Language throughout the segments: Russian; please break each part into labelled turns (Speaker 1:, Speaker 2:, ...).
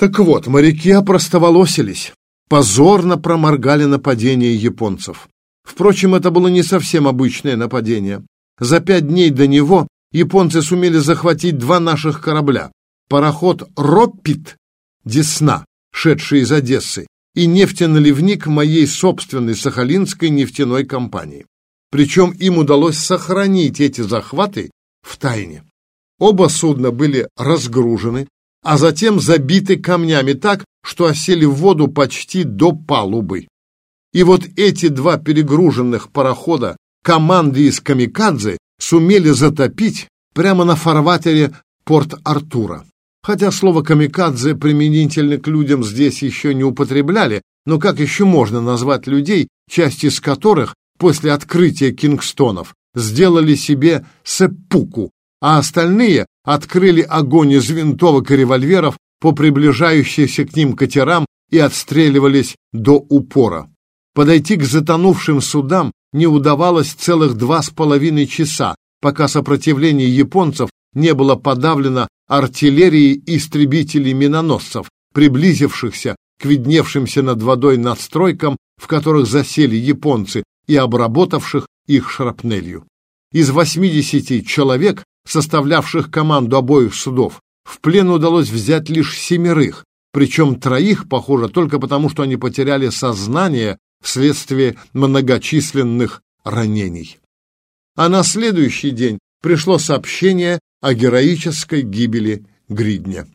Speaker 1: Так вот, моряки опростоволосились, позорно проморгали нападение японцев. Впрочем, это было не совсем обычное нападение. За пять дней до него японцы сумели захватить два наших корабля. Пароход «Роппит» Десна, шедший из Одессы, и нефтеналивник моей собственной Сахалинской нефтяной компании. Причем им удалось сохранить эти захваты в тайне. Оба судна были разгружены, а затем забиты камнями так, что осели в воду почти до палубы. И вот эти два перегруженных парохода команды из Камикадзе сумели затопить прямо на фарватере Порт-Артура. Хотя слово «камикадзе» применительно к людям здесь еще не употребляли, но как еще можно назвать людей, часть из которых после открытия Кингстонов сделали себе сеппуку, а остальные открыли огонь из винтовок и револьверов по приближающимся к ним катерам и отстреливались до упора. Подойти к затонувшим судам не удавалось целых два с половиной часа, пока сопротивление японцев не было подавлено артиллерией истребителей-миноносцев, приблизившихся к видневшимся над водой надстройкам, в которых засели японцы, и обработавших их шрапнелью. Из 80 человек, составлявших команду обоих судов, в плен удалось взять лишь семерых, причем троих, похоже, только потому, что они потеряли сознание вследствие многочисленных ранений. А на следующий день пришло сообщение о героической гибели Гридня.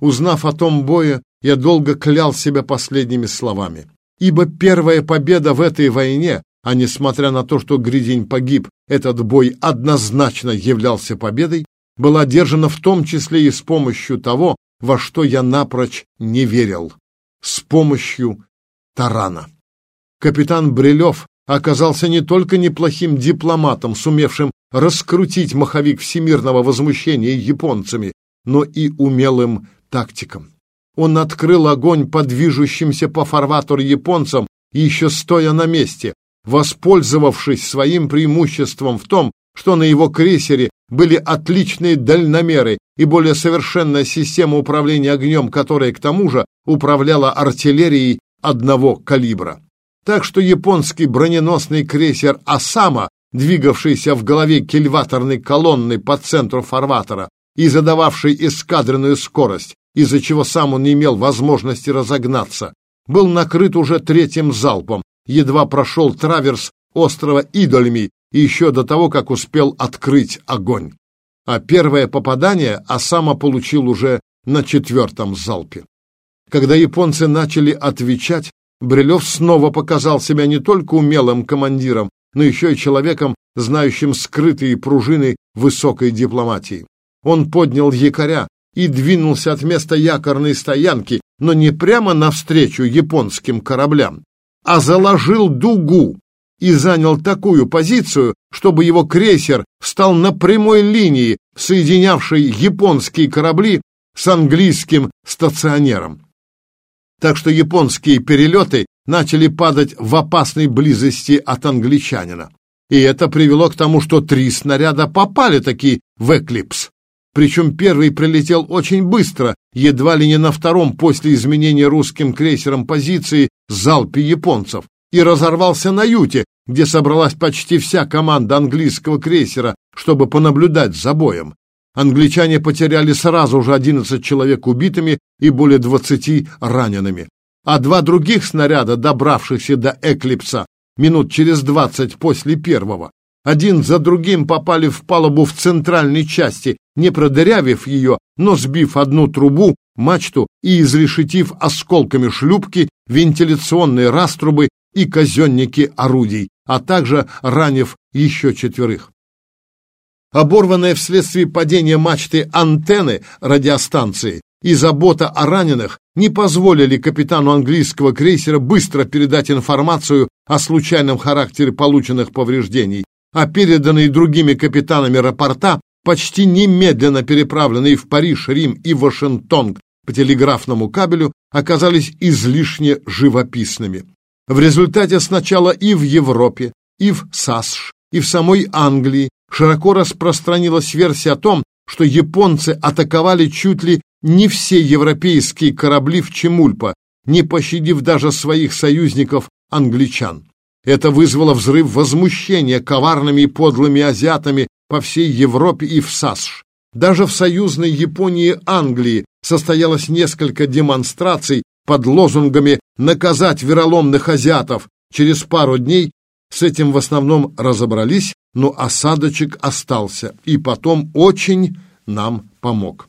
Speaker 1: Узнав о том бое, я долго клял себя последними словами. Ибо первая победа в этой войне, а несмотря на то, что Гридень погиб, этот бой однозначно являлся победой, была одержана в том числе и с помощью того, во что я напрочь не верил, с помощью тарана. Капитан Брилев оказался не только неплохим дипломатом, сумевшим раскрутить маховик всемирного возмущения японцами, но и умелым тактиком. Он открыл огонь по движущимся по фарватеру японцам, еще стоя на месте, воспользовавшись своим преимуществом в том, что на его крейсере были отличные дальномеры и более совершенная система управления огнем, которая, к тому же, управляла артиллерией одного калибра. Так что японский броненосный крейсер «Осама», двигавшийся в голове кильваторной колонны по центру фарватера и задававший эскадренную скорость, из-за чего сам он не имел возможности разогнаться, был накрыт уже третьим залпом, едва прошел траверс острова Идольми еще до того, как успел открыть огонь. А первое попадание Осама получил уже на четвертом залпе. Когда японцы начали отвечать, Брилев снова показал себя не только умелым командиром, но еще и человеком, знающим скрытые пружины высокой дипломатии. Он поднял якоря и двинулся от места якорной стоянки, но не прямо навстречу японским кораблям, а заложил дугу и занял такую позицию, чтобы его крейсер встал на прямой линии, соединявшей японские корабли с английским стационером так что японские перелеты начали падать в опасной близости от англичанина. И это привело к тому, что три снаряда попали таки в «Эклипс». Причем первый прилетел очень быстро, едва ли не на втором после изменения русским крейсером позиции залпе японцев, и разорвался на юте, где собралась почти вся команда английского крейсера, чтобы понаблюдать за боем. Англичане потеряли сразу же 11 человек убитыми и более 20 ранеными. А два других снаряда, добравшихся до Эклипса, минут через 20 после первого, один за другим попали в палубу в центральной части, не продырявив ее, но сбив одну трубу, мачту и изрешетив осколками шлюпки, вентиляционные раструбы и казенники орудий, а также ранив еще четверых. Оборванная вследствие падения мачты антенны радиостанции и забота о раненых не позволили капитану английского крейсера быстро передать информацию о случайном характере полученных повреждений, а переданные другими капитанами рапорта, почти немедленно переправленные в Париж, Рим и Вашингтон по телеграфному кабелю, оказались излишне живописными. В результате сначала и в Европе, и в САСШ, и в самой Англии широко распространилась версия о том, что японцы атаковали чуть ли не все европейские корабли в Чемульпа, не пощадив даже своих союзников англичан. Это вызвало взрыв возмущения коварными и подлыми азиатами по всей Европе и в САСШ. Даже в союзной Японии Англии состоялось несколько демонстраций под лозунгами «наказать вероломных азиатов». Через пару дней с этим в основном разобрались, но осадочек остался и потом очень нам помог.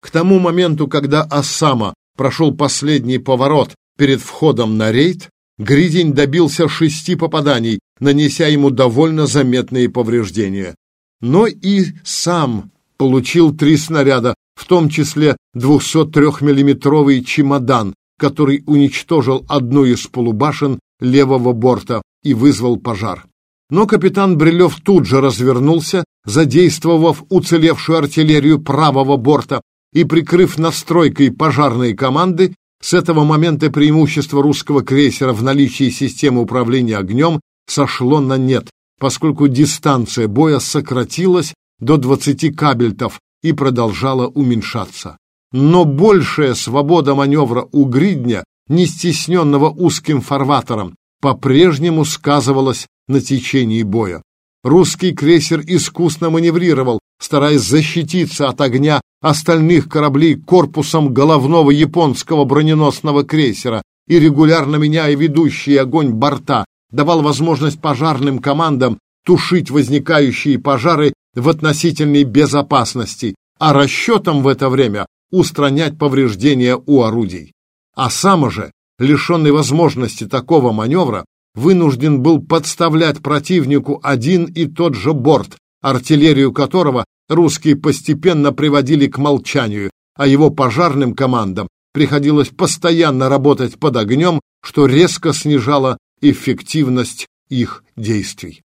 Speaker 1: К тому моменту, когда Осама прошел последний поворот перед входом на рейд, Гридень добился шести попаданий, нанеся ему довольно заметные повреждения. Но и сам получил три снаряда, в том числе 203-миллиметровый чемодан, который уничтожил одну из полубашен левого борта и вызвал пожар. Но капитан Брилев тут же развернулся, задействовав уцелевшую артиллерию правого борта и прикрыв настройкой пожарной команды, с этого момента преимущество русского крейсера в наличии системы управления огнем сошло на нет, поскольку дистанция боя сократилась до 20 кабельтов и продолжала уменьшаться. Но большая свобода маневра у гридня, не стесненного узким фарватером, по-прежнему сказывалась на течении боя. Русский крейсер искусно маневрировал, стараясь защититься от огня остальных кораблей корпусом головного японского броненосного крейсера и регулярно меняя ведущий огонь борта, давал возможность пожарным командам тушить возникающие пожары в относительной безопасности, а расчетам в это время устранять повреждения у орудий. А сам же, лишенный возможности такого маневра, вынужден был подставлять противнику один и тот же борт, артиллерию которого русские постепенно приводили к молчанию, а его пожарным командам приходилось постоянно работать под огнем, что резко снижало эффективность их действий.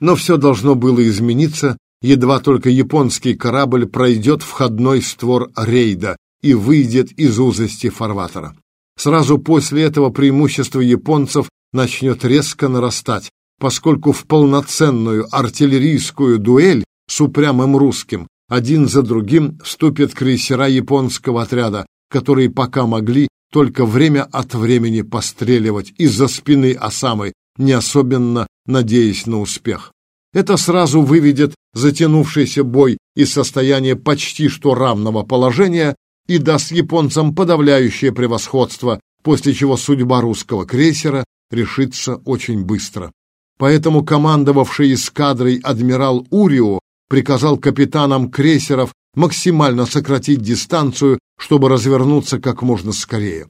Speaker 1: Но все должно было измениться, едва только японский корабль пройдет входной створ рейда и выйдет из узости фарватера. Сразу после этого преимущество японцев начнет резко нарастать, поскольку в полноценную артиллерийскую дуэль с упрямым русским один за другим вступят крейсера японского отряда, которые пока могли только время от времени постреливать из-за спины Осамы, не особенно надеясь на успех. Это сразу выведет затянувшийся бой из состояния почти что равного положения и даст японцам подавляющее превосходство, после чего судьба русского крейсера решится очень быстро. Поэтому командовавший эскадрой адмирал Урио приказал капитанам крейсеров максимально сократить дистанцию, чтобы развернуться как можно скорее.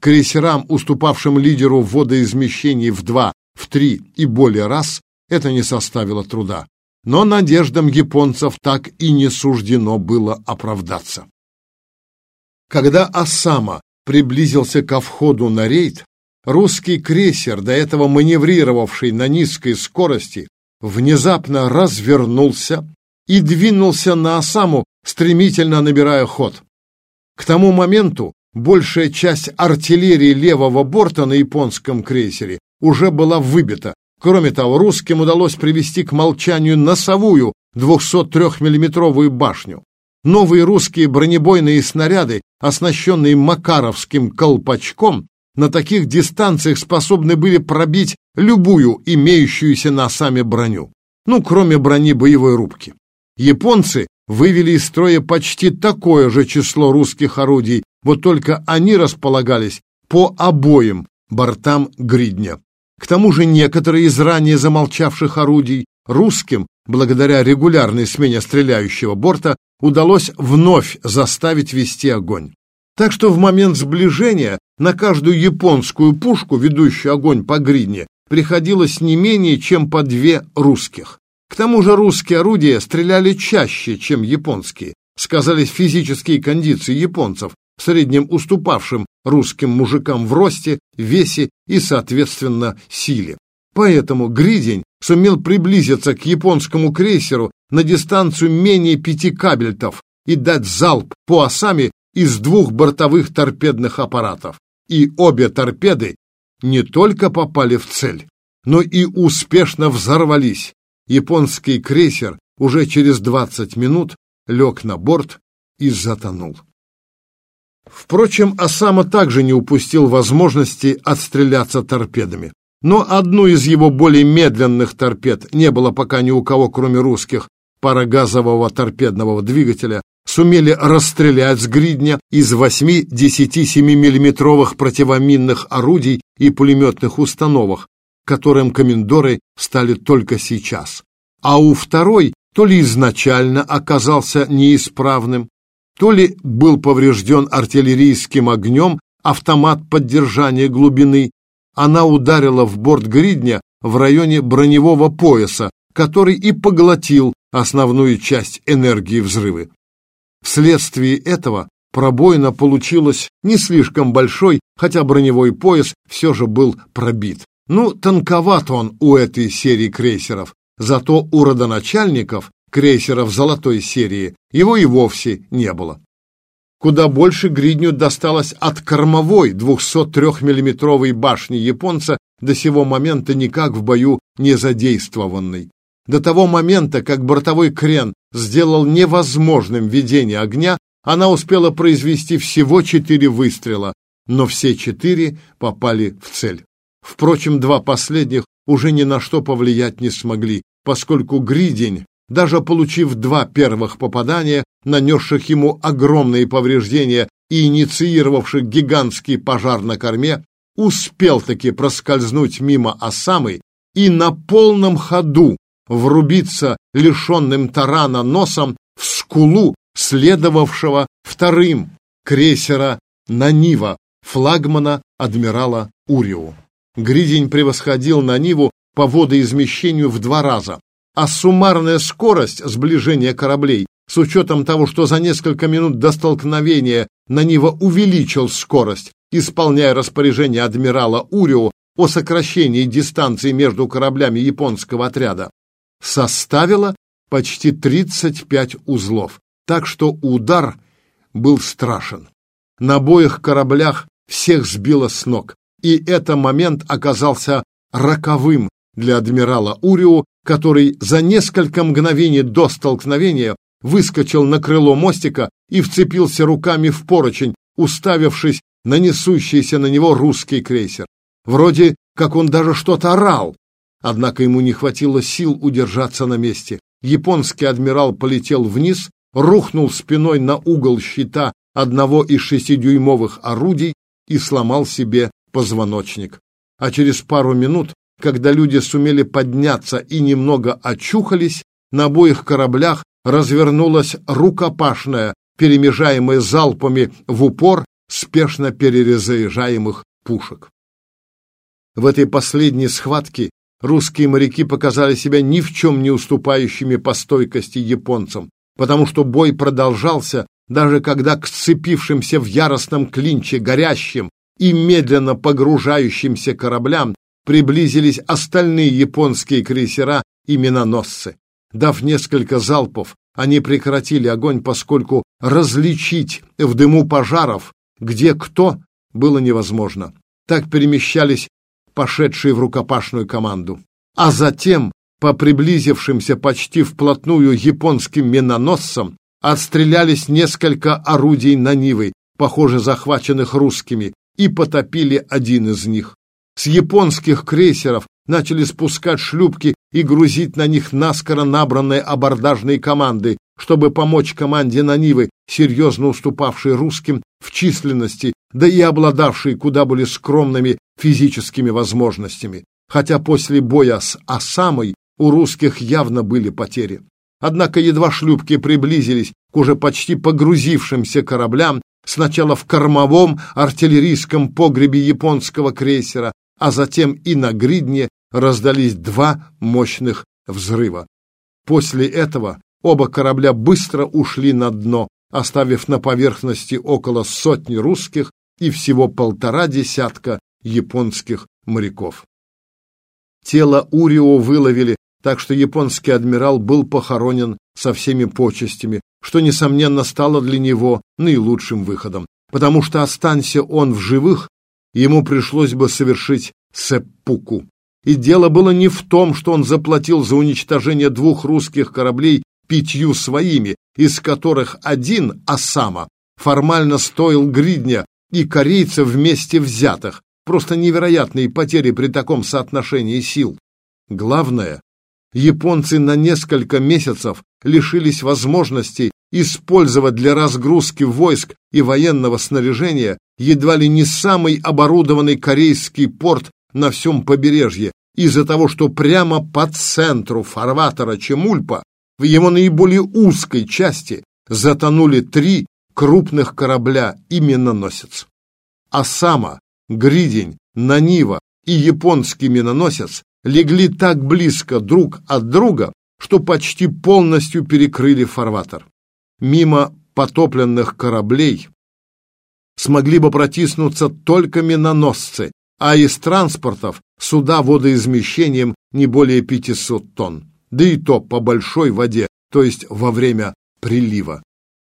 Speaker 1: Крейсерам, уступавшим лидеру в водоизмещении в два, в три и более раз, это не составило труда. Но надеждам японцев так и не суждено было оправдаться. Когда Осама приблизился ко входу на рейд, русский крейсер, до этого маневрировавший на низкой скорости, внезапно развернулся и двинулся на Осаму, стремительно набирая ход. К тому моменту большая часть артиллерии левого борта на японском крейсере уже была выбита. Кроме того, русским удалось привести к молчанию носовую 203 миллиметровую башню. Новые русские бронебойные снаряды, оснащенные макаровским колпачком, на таких дистанциях способны были пробить любую имеющуюся на сами броню, ну, кроме брони боевой рубки. Японцы вывели из строя почти такое же число русских орудий, вот только они располагались по обоим бортам гридня. К тому же некоторые из ранее замолчавших орудий русским, благодаря регулярной смене стреляющего борта, удалось вновь заставить вести огонь. Так что в момент сближения на каждую японскую пушку, ведущую огонь по гридне, приходилось не менее чем по две русских. К тому же русские орудия стреляли чаще, чем японские. Сказались физические кондиции японцев, в среднем уступавшим русским мужикам в росте, весе и, соответственно, силе. Поэтому Гридень сумел приблизиться к японскому крейсеру на дистанцию менее пяти кабельтов и дать залп по осами из двух бортовых торпедных аппаратов. И обе торпеды не только попали в цель, но и успешно взорвались. Японский крейсер уже через 20 минут лег на борт и затонул. Впрочем, Осама также не упустил возможности отстреляться торпедами. Но одну из его более медленных торпед не было пока ни у кого, кроме русских, парогазового торпедного двигателя, сумели расстрелять с гридня из 8-10-7 миллиметровых противоминных орудий и пулеметных установок, которым комендоры стали только сейчас. А у второй то ли изначально оказался неисправным, то ли был поврежден артиллерийским огнем автомат поддержания глубины, она ударила в борт гридня в районе броневого пояса, который и поглотил основную часть энергии взрывы. Вследствие этого пробоина получилась не слишком большой, хотя броневой пояс все же был пробит. Ну, тонковат он у этой серии крейсеров, зато у родоначальников крейсеров золотой серии его и вовсе не было. Куда больше гридню досталось от кормовой 203 миллиметровой башни японца до сего момента никак в бою не задействованной. До того момента, как бортовой крен сделал невозможным ведение огня, она успела произвести всего четыре выстрела, но все четыре попали в цель. Впрочем, два последних уже ни на что повлиять не смогли, поскольку Гридень даже получив два первых попадания, нанесших ему огромные повреждения и инициировавших гигантский пожар на корме, успел таки проскользнуть мимо Осамы и на полном ходу врубиться лишенным тарана носом в скулу следовавшего вторым крейсера «Нанива», флагмана адмирала Уриу. Гридень превосходил Наниву по водоизмещению в два раза, а суммарная скорость сближения кораблей, с учетом того, что за несколько минут до столкновения на Нива увеличил скорость, исполняя распоряжение адмирала Урио о сокращении дистанции между кораблями японского отряда, составила почти 35 узлов, так что удар был страшен. На обоих кораблях всех сбило с ног, и этот момент оказался роковым для адмирала Урио, который за несколько мгновений до столкновения выскочил на крыло мостика и вцепился руками в поручень, уставившись на несущийся на него русский крейсер. Вроде как он даже что-то орал, однако ему не хватило сил удержаться на месте. Японский адмирал полетел вниз, рухнул спиной на угол щита одного из шестидюймовых орудий и сломал себе позвоночник. А через пару минут когда люди сумели подняться и немного очухались, на обоих кораблях развернулась рукопашная, перемежаемая залпами в упор спешно перерезаемых пушек. В этой последней схватке русские моряки показали себя ни в чем не уступающими по стойкости японцам, потому что бой продолжался, даже когда к сцепившимся в яростном клинче горящим и медленно погружающимся кораблям приблизились остальные японские крейсера и миноносцы. Дав несколько залпов, они прекратили огонь, поскольку различить в дыму пожаров, где кто, было невозможно. Так перемещались пошедшие в рукопашную команду. А затем, по приблизившимся почти вплотную японским миноносцам, отстрелялись несколько орудий на Нивы, похоже, захваченных русскими, и потопили один из них. С японских крейсеров начали спускать шлюпки и грузить на них наскоро набранные абордажные команды, чтобы помочь команде Нанивы, серьезно уступавшей русским в численности, да и обладавшей куда более скромными физическими возможностями. Хотя после боя с Осамой у русских явно были потери. Однако едва шлюпки приблизились к уже почти погрузившимся кораблям, сначала в кормовом артиллерийском погребе японского крейсера, а затем и на гридне раздались два мощных взрыва. После этого оба корабля быстро ушли на дно, оставив на поверхности около сотни русских и всего полтора десятка японских моряков. Тело Урио выловили, так что японский адмирал был похоронен со всеми почестями, что, несомненно, стало для него наилучшим выходом, потому что, останься он в живых, ему пришлось бы совершить сеппуку. И дело было не в том, что он заплатил за уничтожение двух русских кораблей пятью своими, из которых один, Осама, формально стоил гридня и корейцев вместе взятых. Просто невероятные потери при таком соотношении сил. Главное, японцы на несколько месяцев лишились возможности использовать для разгрузки войск и военного снаряжения едва ли не самый оборудованный корейский порт на всем побережье из-за того, что прямо по центру фарватера Чемульпа в его наиболее узкой части затонули три крупных корабля и миноносец. Осама, Гридень, Нанива и японский миноносец легли так близко друг от друга, что почти полностью перекрыли фарватер. Мимо потопленных кораблей смогли бы протиснуться только миноносцы, а из транспортов суда водоизмещением не более 500 тонн, да и то по большой воде, то есть во время прилива.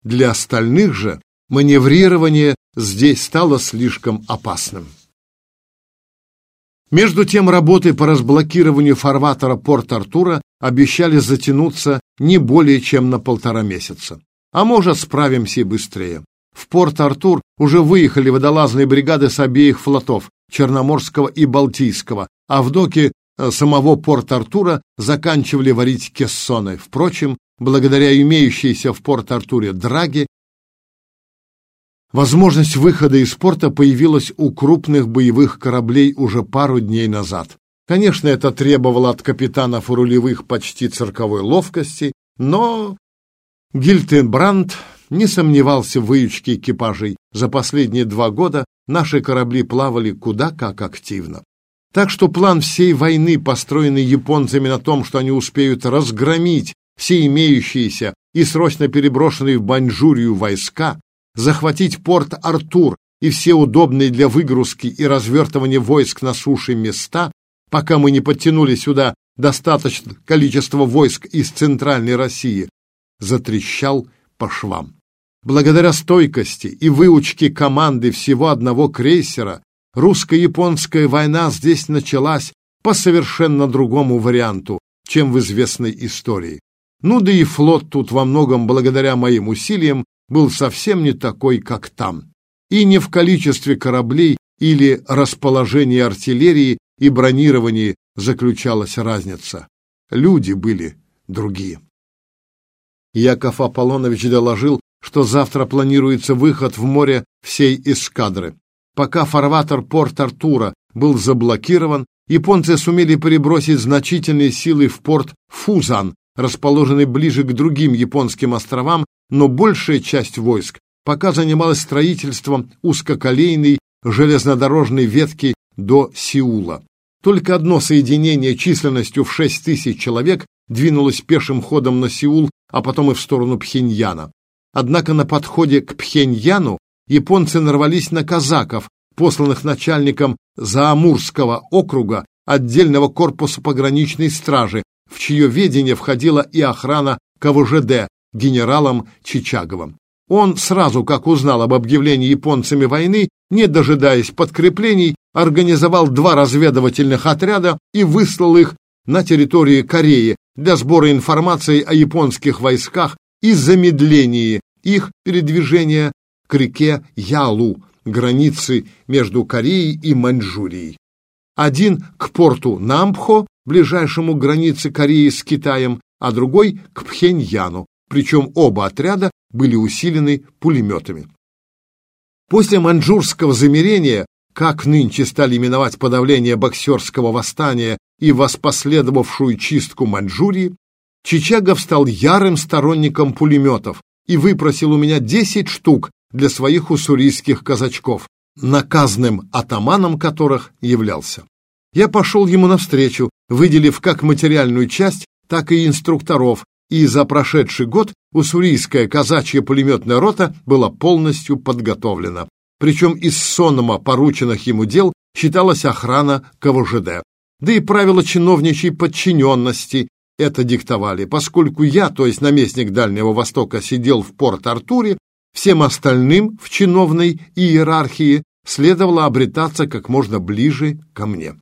Speaker 1: Для остальных же маневрирование здесь стало слишком опасным. Между тем работы по разблокированию фарватера Порт-Артура обещали затянуться не более чем на полтора месяца. А может, справимся и быстрее. В Порт-Артур уже выехали водолазные бригады с обеих флотов, Черноморского и Балтийского, а в доке э, самого Порт-Артура заканчивали варить кессоны. Впрочем, благодаря имеющейся в Порт-Артуре драге, Возможность выхода из порта появилась у крупных боевых кораблей уже пару дней назад. Конечно, это требовало от капитанов и рулевых почти цирковой ловкости, но Гильтенбранд не сомневался в выучке экипажей. За последние два года наши корабли плавали куда как активно. Так что план всей войны, построенный японцами на том, что они успеют разгромить все имеющиеся и срочно переброшенные в Баньчжурию войска, захватить порт Артур и все удобные для выгрузки и развертывания войск на суше места, пока мы не подтянули сюда достаточное количество войск из Центральной России, затрещал по швам. Благодаря стойкости и выучке команды всего одного крейсера, русско-японская война здесь началась по совершенно другому варианту, чем в известной истории. Ну да и флот тут во многом благодаря моим усилиям был совсем не такой, как там. И не в количестве кораблей или расположении артиллерии и бронировании заключалась разница. Люди были другие. Яков Аполлонович доложил, что завтра планируется выход в море всей эскадры. Пока фарватер порт Артура был заблокирован, японцы сумели перебросить значительные силы в порт Фузан, расположенный ближе к другим японским островам но большая часть войск пока занималась строительством узкоколейной железнодорожной ветки до Сеула. Только одно соединение численностью в 6 тысяч человек двинулось пешим ходом на Сеул, а потом и в сторону Пхеньяна. Однако на подходе к Пхеньяну японцы нарвались на казаков, посланных начальником Заамурского округа отдельного корпуса пограничной стражи, в чье ведение входила и охрана КВЖД, генералом Чичаговым. Он сразу, как узнал об объявлении японцами войны, не дожидаясь подкреплений, организовал два разведывательных отряда и выслал их на территории Кореи для сбора информации о японских войсках и замедлении их передвижения к реке Ялу, границы между Кореей и Маньчжурией. Один к порту Нампхо, ближайшему к границе Кореи с Китаем, а другой к Пхеньяну, причем оба отряда были усилены пулеметами. После маньчжурского замерения, как нынче стали именовать подавление боксерского восстания и воспоследовавшую чистку Маньчжурии, Чичагов стал ярым сторонником пулеметов и выпросил у меня 10 штук для своих уссурийских казачков, наказным атаманом которых являлся. Я пошел ему навстречу, выделив как материальную часть, так и инструкторов, и за прошедший год уссурийская казачья пулеметная рота была полностью подготовлена. Причем из сонома порученных ему дел считалась охрана КВЖД. Да и правила чиновничьей подчиненности это диктовали. Поскольку я, то есть наместник Дальнего Востока, сидел в Порт-Артуре, всем остальным в чиновной иерархии следовало обретаться как можно ближе ко мне.